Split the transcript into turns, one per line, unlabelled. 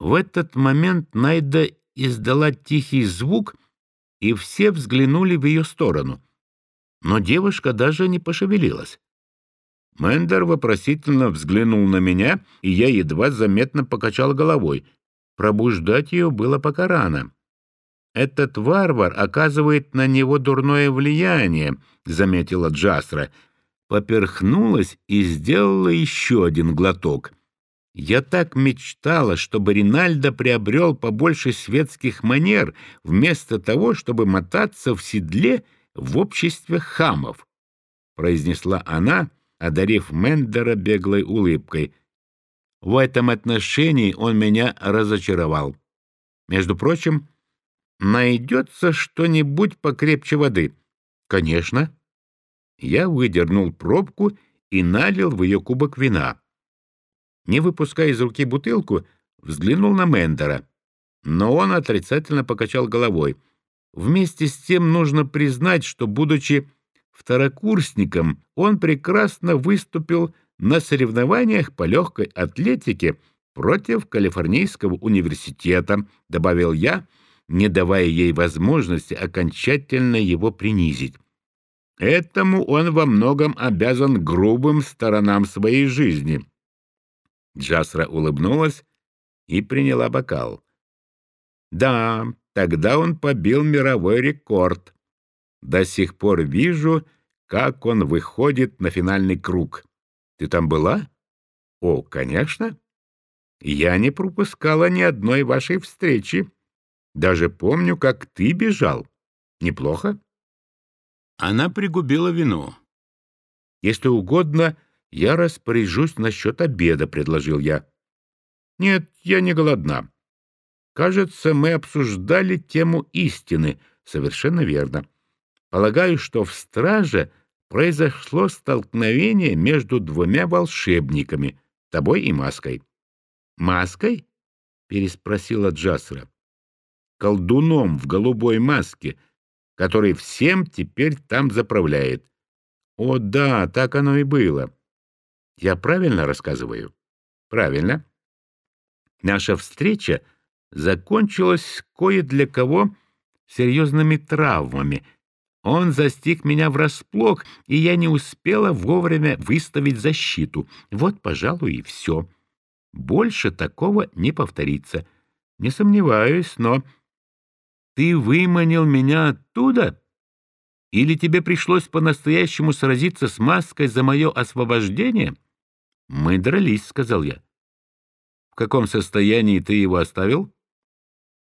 В этот момент Найда издала тихий звук, и все взглянули в ее сторону. Но девушка даже не пошевелилась. Мендер вопросительно взглянул на меня, и я едва заметно покачал головой. Пробуждать ее было пока рано. «Этот варвар оказывает на него дурное влияние», — заметила Джасра. Поперхнулась и сделала еще один глоток. «Я так мечтала, чтобы Ринальдо приобрел побольше светских манер, вместо того, чтобы мотаться в седле в обществе хамов», — произнесла она, одарив Мендера беглой улыбкой. В этом отношении он меня разочаровал. Между прочим, найдется что-нибудь покрепче воды? Конечно. Я выдернул пробку и налил в ее кубок вина. Не выпуская из руки бутылку, взглянул на Мендера. Но он отрицательно покачал головой. Вместе с тем нужно признать, что, будучи второкурсником, он прекрасно выступил на соревнованиях по легкой атлетике против Калифорнийского университета, добавил я, не давая ей возможности окончательно его принизить. Этому он во многом обязан грубым сторонам своей жизни. Джасра улыбнулась и приняла бокал. Да, тогда он побил мировой рекорд. До сих пор вижу, как он выходит на финальный круг. Ты там была? О, конечно. Я не пропускала ни одной вашей встречи. Даже помню, как ты бежал. Неплохо? Она пригубила вино. Если угодно, я распоряжусь насчет обеда, предложил я. Нет, я не голодна. Кажется, мы обсуждали тему истины. Совершенно верно. Полагаю, что в страже произошло столкновение между двумя волшебниками, тобой и Маской. «Маской?» — переспросила Джасра. «Колдуном в голубой маске, который всем теперь там заправляет». «О, да, так оно и было. Я правильно рассказываю?» «Правильно. Наша встреча закончилась кое для кого серьезными травмами — он застиг меня врасплох, и я не успела вовремя выставить защиту. Вот, пожалуй, и все. Больше такого не повторится. Не сомневаюсь, но... Ты выманил меня оттуда? Или тебе пришлось по-настоящему сразиться с маской за мое освобождение? Мы дрались, — сказал я. В каком состоянии ты его оставил?